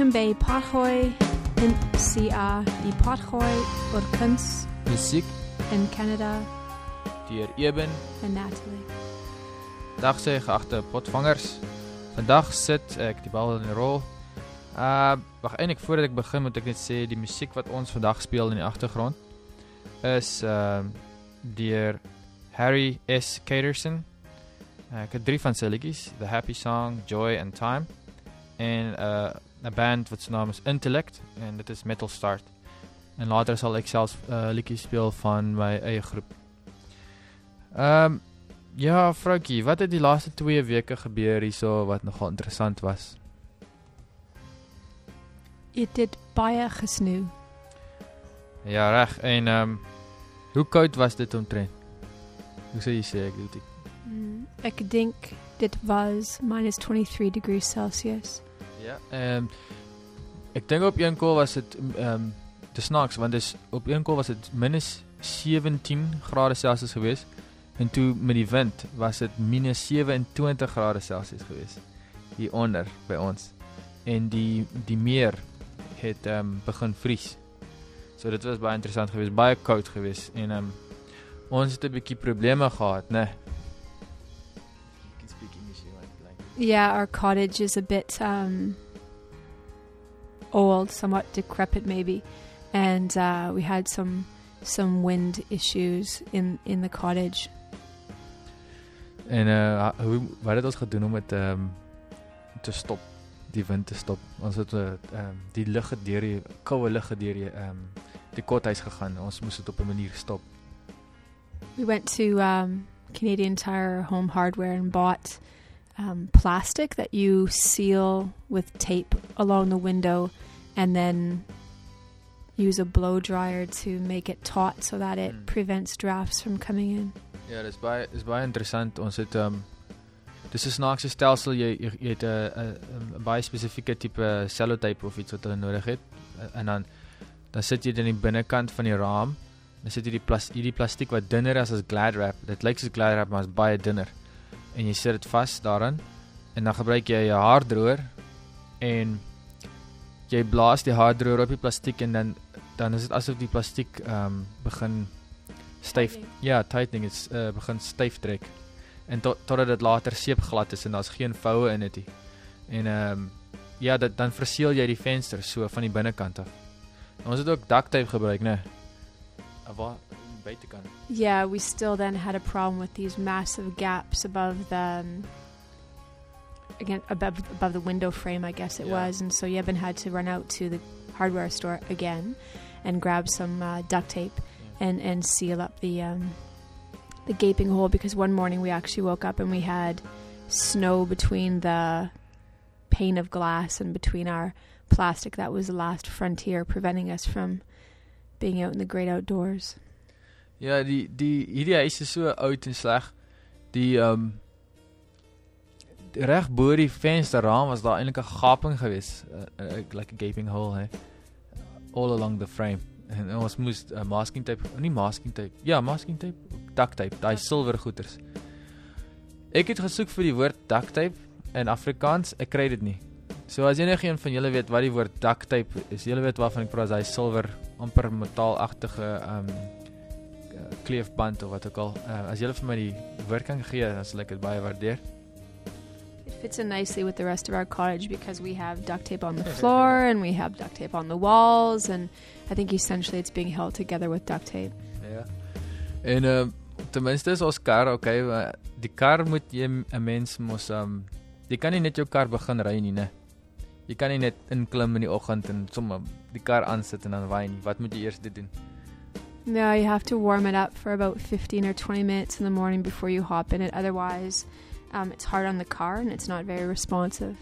Welkom by Pothoy in CA, die Pothoy oor kuns Musiek in Canada deur Eben. en Natalie. Dag sê geagte potvangers. Vandag sit ek die bal in die rol. Uh wag eintlik voordat ek begin moet ek net sê die musiek wat ons vandag speel in die agtergrond is uh deur Harry S Caterson. Uh, ek het drie van sy liedjies, The Happy Song, Joy and Time en uh 'n band wat se naam is Intellect en dit is Metal Start. En later sal ek self uh liedjies speel van my eie groep. Ehm um, Ja, vroutjie, wat het die laaste 2 weke gebeur hierso wat nogal interessant was? It did baie gesnoe. Ja, reg. En ehm um, hoe koud was dit omtrent? Hoe sê jy sê ek dit? Mm, ek dink dit was minus 23 degrees Celsius. Ja. Ehm um, ek dink op een kol was dit ehm um, te snaaks want dis op een kol was dit minus 17 grade Celsius geweest en toe met die wind was dit minus 27 grade Celsius geweest hier onder by ons. En die die meer het ehm um, begin vries. So dit was baie interessant geweest, baie koud geweest en ehm um, ons het 'n bietjie probleme gehad, né? Nee. Yeah, our cottage is a bit um, old, somewhat decrepit, maybe, and uh, we had some some wind issues in in the cottage. En uh hoe wat het ons gedoen om dit ehm um, te stop, die wind te stop. Ons het uh, ehm um, die lug deur die koue lug deur die ehm um, die kothuis gegaan. Ons moes dit op 'n manier stop. We went to um, Canadian Tire Home Hardware and bought um, plastic that you seal with tape along the window, and then use a blow dryer to make it taut so that it Mm. prevents drafts from coming in. Ja, dis baie is baie interessant. Ons het um, dis 'n snaakse stelsel jy jy, jy het 'n 'n 'n baie spesifieke tipe sellotape of iets wat hulle nodig het. En dan dan sit jy dit in die binnekant van die raam. Dan sit jy die plas hierdie plastiek wat dunner is as glad wrap. Dit lyk soos glad wrap maar is baie dunner. En jy sit dit vas daarin en dan gebruik jy 'n haardroër en jy blaas die haardroër op die plastiek en dan dan is dit asof die plastiek ehm um, begin styf ja, tightening is uh, begin styf trek. En tot totdat dit later seepglad is en daar's geen voue in dit nie. En ehm um, ja, dit dan verseël jy die venster so van die binnekant af. En ons het ook duct tape gebruik, né? Nee. Waar Yeah, we still then had a problem with these massive gaps above the um, again above above the window frame, I guess it Yeah. was, and so Yevon had to run out to the hardware store again and grab some uh, duct tape and and seal up the um, the gaping hole because one morning we actually woke up and we had snow between the pane of glass and between our plastic that was the last frontier preventing us from being out in the great outdoors. Ja, die die hierdie huis is so oud en sleg. Die ehm um, reg bo die vensterraam was daar eintlik 'n gaping geweest, uh, uh, like a gaping hole, hè. All along the frame. En ons moes uh, masking tape, nie masking tape. Ja, masking tape, duct tape, daai silwer goeters. Ek het gesoek vir die woord duct tape in Afrikaans, ek kry dit nie. So as enige een van julle weet wat die woord duct tape is, julle weet waarvan ek praat, daai silwer amper metaalagtige ehm um, kleefband of wat ook al. Uh, as julle vir my die kan gee, dan sal ek dit baie waardeer. It fits in nicely with the rest of our cottage because we have duct tape on the floor and we have duct tape on the walls, and I think essentially it's being held together with duct tape. Ja. En ehm uh, ten minste is ons kar, okay, die kar moet jy 'n mens mos ehm um, jy kan nie net jou kar begin ry nie, né? Jy kan nie net inklim in die oggend en sommer die kar aansit en dan waai nie. Wat moet jy eers doen? No, you have to warm it up for about 15 or 20 minutes in the morning before you hop in it. Otherwise, um, it's hard on the car and it's not very responsive.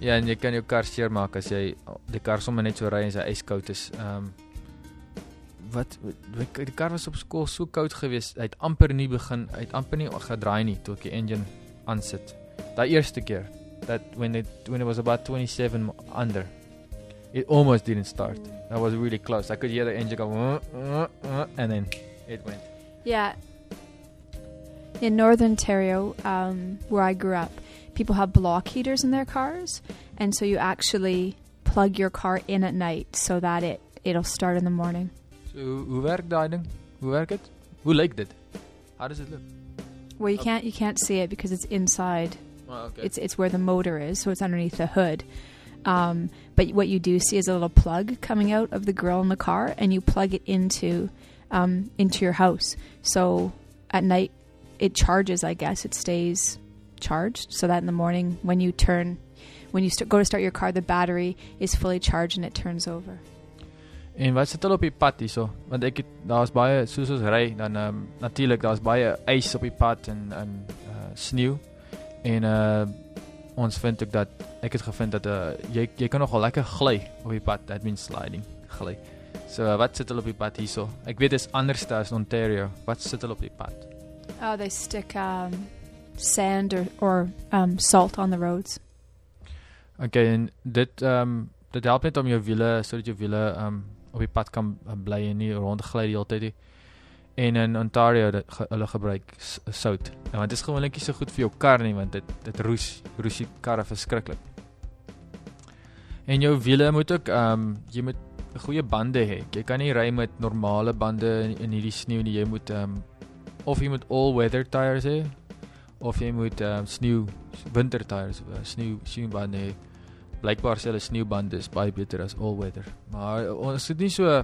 Ja, en jy kan jou kar seermaak as jy die kar sommer net so ry en sy yskoud is. Ehm um, wat die kar was op skool so koud geweest. Hy het amper nie begin, hy het amper nie gedraai nie toe ek die engine aansit. Daai eerste keer that when it when it was about 27 under. It almost didn't start. That was really close. I could hear the engine go uh, uh, uh, and then it went. Yeah. In Northern Ontario, um, where I grew up, people have block heaters in their cars, and so you actually plug your car in at night so that it it'll start in the morning. So werk daai ding? Hoe werk dit? Hoe lyk dit? How does it look? Well, you can't you can't see it because it's inside. Oh, okay. It's it's where the motor is, so it's underneath the hood. Um, but what you do see is a little plug coming out of the grill in the car, and you plug it into um, into your house. So at night, it charges. I guess it stays charged, so that in the morning, when you turn, when you st- go to start your car, the battery is fully charged and it turns over. En wat sit hulle op die pad hierso? Want ek het daar's baie soos ons ry dan ehm um, natuurlik daar's baie ys op die pad en en uh, sneeu. En uh ons vind ook dat ek het gevind dat uh, jy jy kan nogal lekker gly op die pad. That means sliding, gly. So uh, wat sit hulle op die pad hierso? Ek weet dit is anders as in Ontario. Wat sit hulle op die pad? Oh, they stick um, sand or or um, salt on the roads. Okay, en dit um, dit help net om jou wiele sodat jou wiele um, op die pad kan uh, bly en nie rondgly die hele tyd nie. En in Ontario dit ge, hulle gebruik sout. En want dit is gewoonlik nie so goed vir jou kar nie want dit dit roes roes die karre verskriklik. En jou wiele moet ook ehm um, jy moet goeie bande hê. Jy kan nie ry met normale bande in, in hierdie sneeu nie. Jy moet ehm um, of jy moet all weather tires hê of jy moet ehm um, sneeu winter tires, uh, sneeu sneeubande hê. Blykbaar sê hulle sneeubande is baie beter as all weather. Maar ons het nie so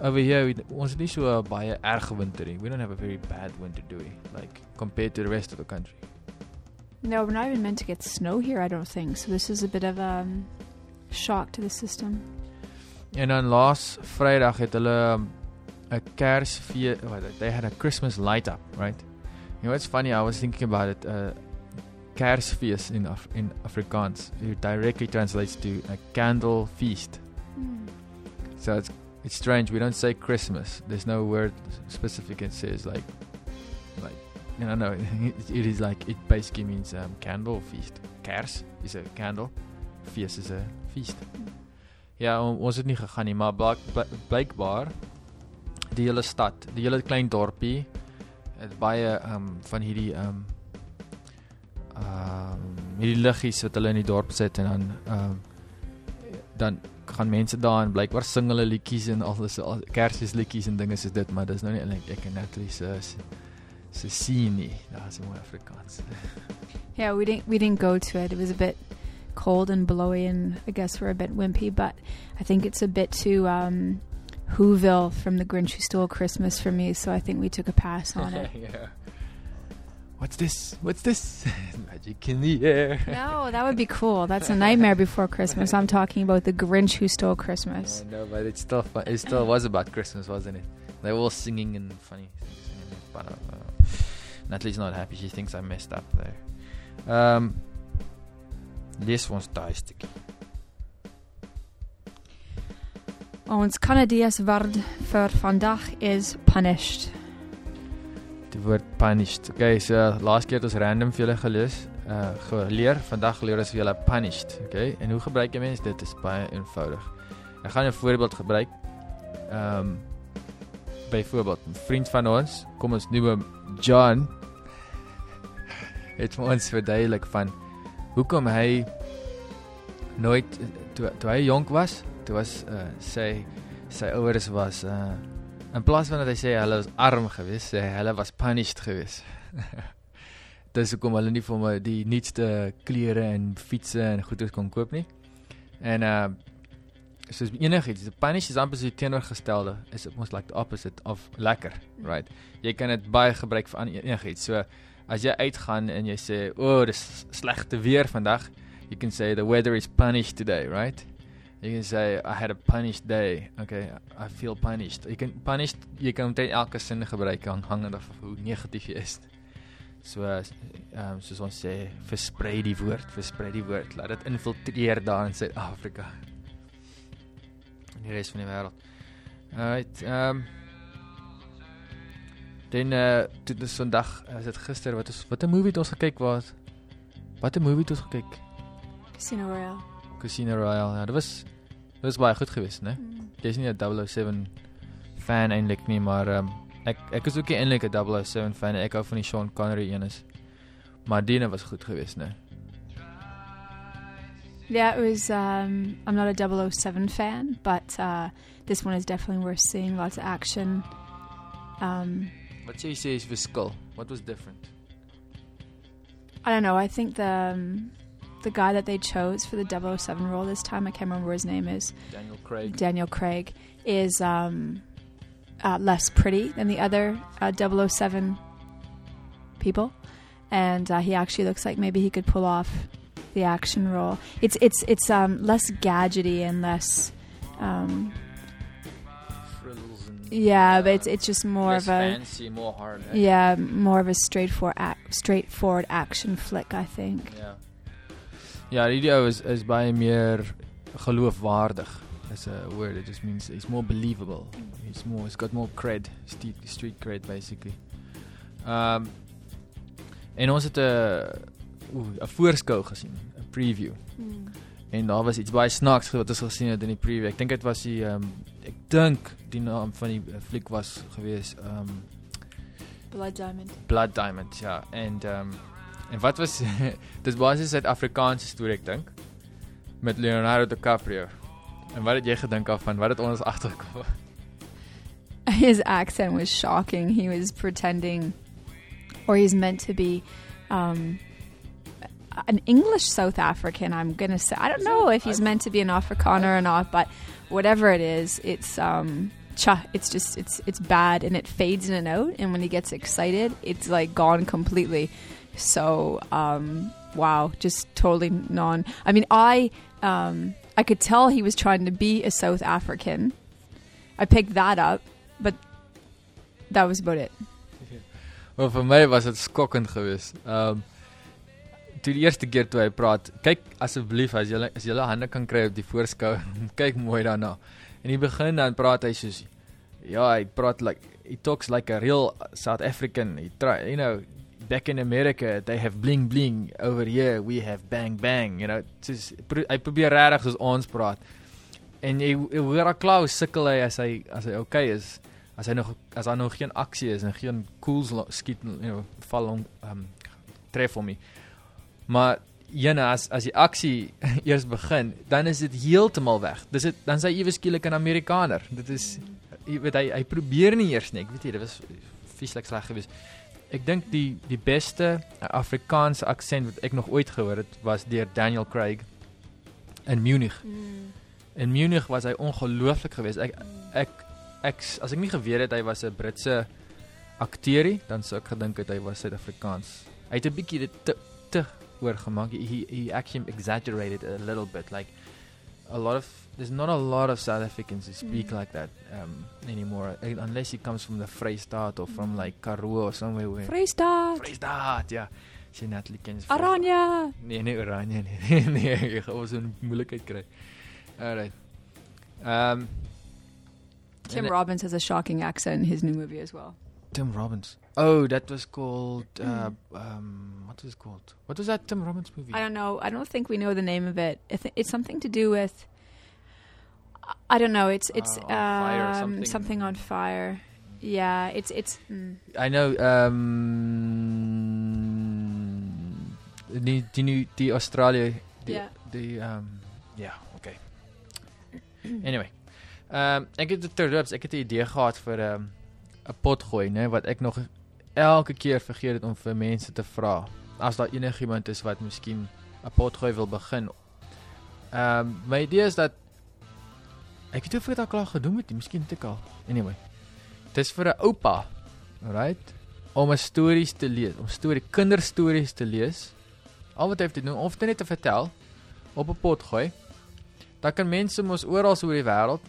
over here we, ons het nie so baie erg winter nie. We don't have a very bad winter do we? Like compared to the rest of the country. No, we're not even meant to get snow here, I don't think. So this is a bit of a um, shock to the system. En dan laas Vrydag het hulle um, 'n Kersfees what they had a Christmas light up, right? You know what's funny? I was thinking about it. Uh Kersfees in Af in Afrikaans it directly translates to a candle feast. So it's it's strange. We don't say Christmas. There's no word specific that says like like you know no it, it is like it basically means um, candle feast. Kers is a candle. Feest is a feast. Ja, on, ons het nie gegaan nie, maar blyk, bly- blykbaar die hele stad, die hele klein dorpie het baie um van hierdie um um hierdie liggies wat hulle in die dorp sit en dan um dan gaan mense daar en blykbaar sing hulle liedjies en al dis al Kersfeesliedjies en dinge soos dit, maar dis nou nie eintlik ek en Natalie se se- se sien nie. Daar's 'n mooi Afrikaans. Yeah, we didn't we didn't go to it. It was a bit cold and blowy, and I guess we're a bit wimpy. But I think it's a bit too um, Whoville from The Grinch Who Stole Christmas for me. So I think we took a pass on it. yeah. What's this? What's this? Magic in the air. no, that would be cool. That's a nightmare before Christmas. I'm talking about The Grinch Who Stole Christmas. Uh, no, but it's still fun. It still was about Christmas, wasn't it? They were all singing and funny things. But uh, Natalie's not happy. She thinks I messed up there. Um, ons daai stukkie. Ons Canadias-woord vir vandag is punished. Die woord punished. Okay, so laas keer het ons random vir julle gelees, uh geleer. Vandag leer ons vir julle punished, okay? En hoe gebruik jy mens dit? Dit is baie eenvoudig. Ek gaan 'n voorbeeld gebruik. Ehm um, byvoorbeeld 'n vriend van ons, kom ons noem hom John. Het vir ons verduidelik van hoekom hy nooit toe toe hy jonk was, toe was uh sy sy ouers was uh In plaas van dat hy sê hulle was arm geweest, sê hulle was punished geweest. Dis hoekom hulle nie vir hom die nuutste klere en fietsse en goeder kon koop nie. En uh soos enigiets, die punish is amper so teenoorgestelde, is almost like the opposite of lekker, right? Jy kan dit baie gebruik vir enigiets. So as jy uitgaan en jy sê, "O, oh, dis slegte weer vandag," you can say the weather is punished today, right? You can say I had a punished day. Okay, I feel punished. You can punished jy kan omtrent elke sin gebruik hang hangende af hoe negatief jy is. So ehm um, soos ons sê, versprei die woord, versprei die woord. Laat dit infiltreer daar in Suid-Afrika. En die res van die wêreld. Alright, ehm um, Dan eh uh, toe dis vandag, is dit gister wat ons wat 'n movie het ons gekyk was? Wat 'n movie het ons gekyk? Casino Royale. Casino Royale. Ja, dit was dit was baie goed geweest, né? Jy's nie 'n 007 fan eintlik nie, maar ehm um, ek ek is ook nie eintlik 'n 007 fan. Ek hou van die Sean Connery een is. Maar Dina was goed geweest, né? Yeah, it was. Um, I'm not a 007 fan, but uh, this one is definitely worth seeing. Lots of action. Um, Wat sê jy sê is verskil? What was different? I don't know. I think the um, the guy that they chose for the 007 role this time, I can't remember what his name is, Daniel Craig. Daniel Craig, is um, uh, less pretty than the other uh, 007 people, and uh, he actually looks like maybe he could pull off the action role. It's it's it's um, less gadgety and less. Um, and yeah, but it's it's just more of a fancy, more hard. eh? yeah, more of a straightforward ac- straightforward action flick, I think. Ja. Ja, hierdie ou is is baie meer geloofwaardig. Is 'n word it just means he's more believable. He's more he's got more cred, street street cred basically. Um en ons het 'n oeh, 'n voorskou gesien, 'n preview. En daar was iets baie snaaks wat ons gesien het in die preview. Ek dink dit was die um, ek dink die naam van die uh, fliek was gewees um, Blood Diamond. Blood Diamond, ja. En um, en wat was dis basies 'n Suid-Afrikaanse storie ek dink met Leonardo DiCaprio. En wat het jy gedink af van wat het ons agtergekom? His accent was shocking. He was pretending, or he's meant to be, um, an English South African. I'm gonna say. I don't know if he's meant to be an Afrikaner or not, but whatever it is, it's um, cha. It's just it's it's bad, and it fades in and out. And when he gets excited, it's like gone completely. So um, wow, just totally non. I mean, I um, I could tell he was trying to be a South African. I picked that up, but that was about it. Maar vir my was dit skokkend geweest. Ehm um, toe die eerste keer toe hy praat, kyk asseblief as jy as jy hande kan kry op die voorskou, kyk mooi daarna. En hy begin dan praat hy soos ja, hy praat like he talks like a real South African. He try, you know, back in America they have bling bling over here we have bang bang, you know. Soos pro, hy probeer regtig soos ons praat. En jy, jy hoor al Klaus sukkel hy as hy as hy okay is as hy nog as daar nog geen aksie is en geen cools skiet you know val om um, tref hom nie. Maar jene as as die aksie eers begin, dan is dit heeltemal weg. Dis dit dan sy ewe skielik 'n Amerikaner. Dit is jy weet hy hy probeer nie eers nie. Ek weet jy, dit was vieslik sleg geweest. Ek dink die die beste Afrikaanse aksent wat ek nog ooit gehoor het was deur Daniel Craig in Munich. In Munich was hy ongelooflik geweest. Ek ek ek as ek nie geweet het hy was 'n Britse akteurie, dan sou ek gedink het hy was Suid-Afrikaans. Hy het 'n bietjie dit te te oorgemaak. He he actually exaggerated a little bit like a lot of there's not a lot of South Africans who speak Mm. like that um anymore uh, unless he comes from the Vrystaat or from like Karoo or somewhere where Vrystaat, Vrystaat, ja. Sy Natalie Aranya. Nee, nee, nie. Nee, nee, jy gaan ons in moeilikheid kry. Alright. Um Tim and- Robbins has a shocking accent in his new movie as well. Tim Robbins. Oh, that was called uh um what was it called? What was that Tim Robbins movie? I don't know. I don't think we know the name of it. It's something to do with. I don't know. It's it's Uh, on fire or um, something. something on fire. Yeah, it's it's. Mm. I know um die die nu die Australië die Ja. die um ja, okay. Anyway. Ehm ek het dit terloops, ek het 'n idee gehad vir 'n um, 'n potgooi, né, wat ek nog elke keer vergeet het om vir mense te vra. As daar enigiemand is wat miskien 'n potgooi wil begin. Ehm um, my idee is dat ek weet nie of ek dit al klaar gedoen het nie, miskien ek al. Anyway. Dis vir 'n oupa. Alright. Om 'n stories te lees, om storie kinderstories te lees. Al wat hy het te doen, of net te vertel op 'n pot gooi. Dan kan mense mos oral oor die wêreld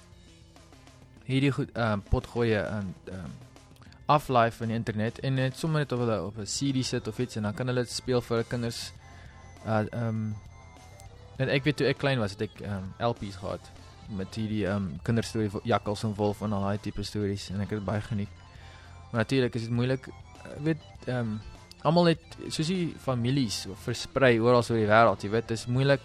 hierdie goed ehm um, pot gooi en ehm um, aflaai van die internet en net sommer net op hulle op 'n CD sit of iets en dan kan hulle dit speel vir hulle kinders. Uh ehm um, en ek weet toe ek klein was het ek ehm um, LP's gehad met hierdie ehm um, kinderstorie Jakkals en Wolf en al daai tipe stories en ek het dit baie geniet. Maar natuurlik is dit moeilik uh, weet ehm um, almal het soos die families versprei oral oor die wêreld, jy weet, dis moeilik.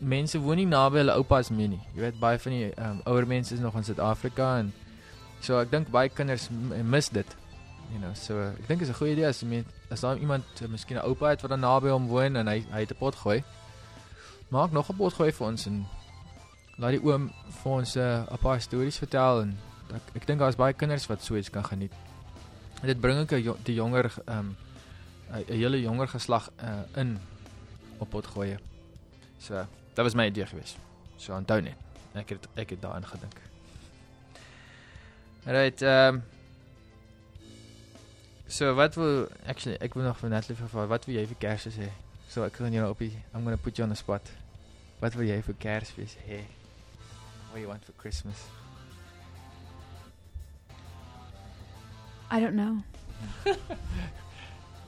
Mense woon nie naby hulle oupas meer nie. Jy weet baie van die um, ouer mense is nog in Suid-Afrika en so ek dink baie kinders mis dit. you know, so ek dink is 'n goeie idee as met as daar iemand, miskien 'n oupa het wat daar naby hom woon en hy hy het 'n pot gooi. Maak nog 'n pot gooi vir ons en laat die oom vir ons 'n uh, paar stories vertel en ek, ek dink daar's baie kinders wat so iets kan geniet. En dit bring ook 'n die jonger ehm um, 'n hele jonger geslag uh, in op pot gooi. So, dit was my idee geweest. So onthou net. Ek het ek het daaraan gedink. Right, ehm um, So wat wil actually ek wil nog vir Natalie vra wat wil jy vir Kersfees hê? So ek gaan jou op die I'm going to put you on the spot. Wat wil jy vir Kersfees hê? What do you want for Christmas? I don't know.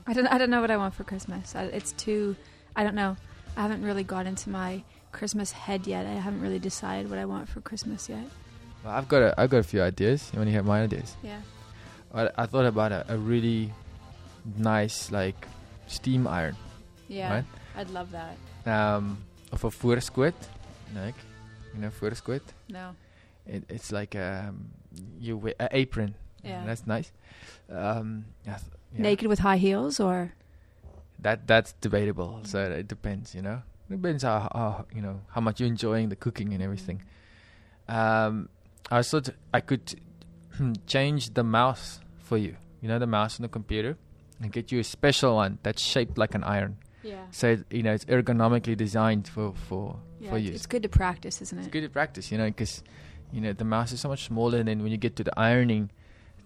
I don't. I don't know what I want for Christmas. I, it's too. I don't know. I haven't really got into my Christmas head yet. I haven't really decided what I want for Christmas yet. Well, I've got a. I've got a few ideas. You want to hear my ideas? Yeah. I, I thought about a, a really nice like steam iron. Yeah. Right? I'd love that. Um, of a voorskoot, like you know voorskoot. No. It, it's like um, you wear an apron. Yeah. That's nice. Um, yeah. Naked with high heels or That that's debatable. So it depends, you know. It depends how, how you know how much you're enjoying the cooking and everything. Um, I thought I could change the mouse for you. You know the mouse on the computer, and get you a special one that's shaped like an iron. yeah. So it- you know it's ergonomically designed for for Yeah, for you. it's good to practice, isn't it? It's good to practice, you know, because you know the mouse is so much smaller. And then when you get to the ironing,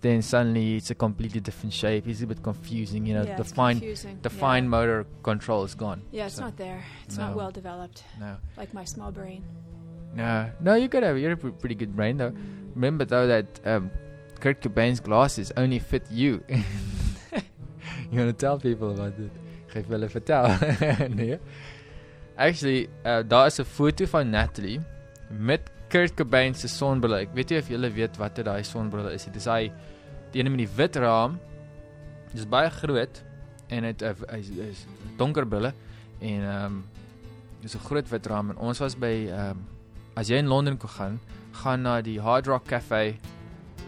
then suddenly it's a completely different shape. It's a bit confusing, you know. yeah, the fine confusing. the yeah. fine motor control is gone. Yeah, it's so- not there. It's No. not well developed, No, like my small brain. No, no. You got a you're a pre- pretty good brain though. Remember though that um, Kurt Cobain's glasses only fit you. you want to tell people about it? Geef hulle vertel. nee. Actually, uh, daar is 'n foto van Natalie met Kurt Cobain se sonbrille. Ek weet nie of julle weet wat dit daai sonbrille is. Dit is hy die ene met die wit raam. Dis baie groot en dit uh, is- is donker brille en ehm um, dis 'n groot wit raam en ons was by ehm um, as jy in Londen kon gaan, gaan na die Hard Rock Cafe.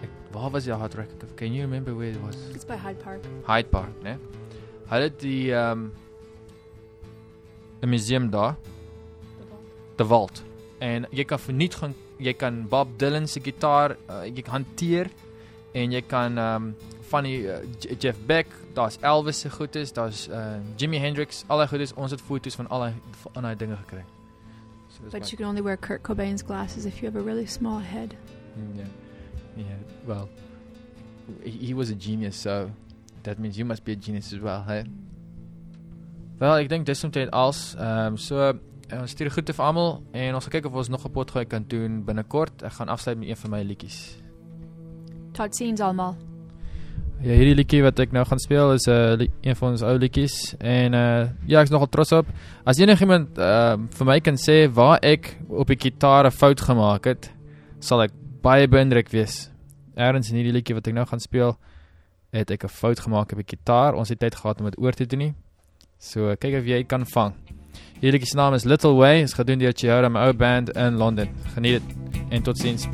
Ek, waar was die Hard Rock Cafe? Can you remember where it was? It's by Hyde Park. Hyde Park, né? Hulle het die ehm um, 'n museum daar, The Vault. En jy kan verniet gaan jy kan Bob Dylan se gitaar uh, jy kan hanteer en jy kan ehm um, van die uh, Jeff Beck, daar's Elvis se goedes, daar's uh, Jimi Hendrix, al daai goedes. Ons het foto's van al daai van daai dinge gekry. So But you can only wear Kurt Cobain's glasses if you have a really small head. Mm, Yeah. Yeah. Well, he, was a genius, so that means you must be a genius as well, hey? Wel, ek dink dis omtrent als. Ehm um, so ons stuur groete vir almal en ons gaan kyk of ons nog 'n potgooi kan doen binnekort. Ek gaan afsluit met een van my liedjies. Tot ziens allemaal. Ja, hierdie liedjie wat ek nou gaan speel is 'n uh, li een van ons ou liedjies en uh ja, ek is nogal trots op. As enigiemand uh, vir my kan sê waar ek op die gitaar 'n fout gemaak het, sal ek baie beïndruk wees. Erns in hierdie liedjie wat ek nou gaan speel, het ek 'n fout gemaak op die gitaar. Ons het tyd gehad om dit oor te doen nie. So kyk of jy kan vang. Hierdie liedjie se naam is Little Way. Is gedoen deur Chiara, my ou band in Londen. Geniet dit en totsiens.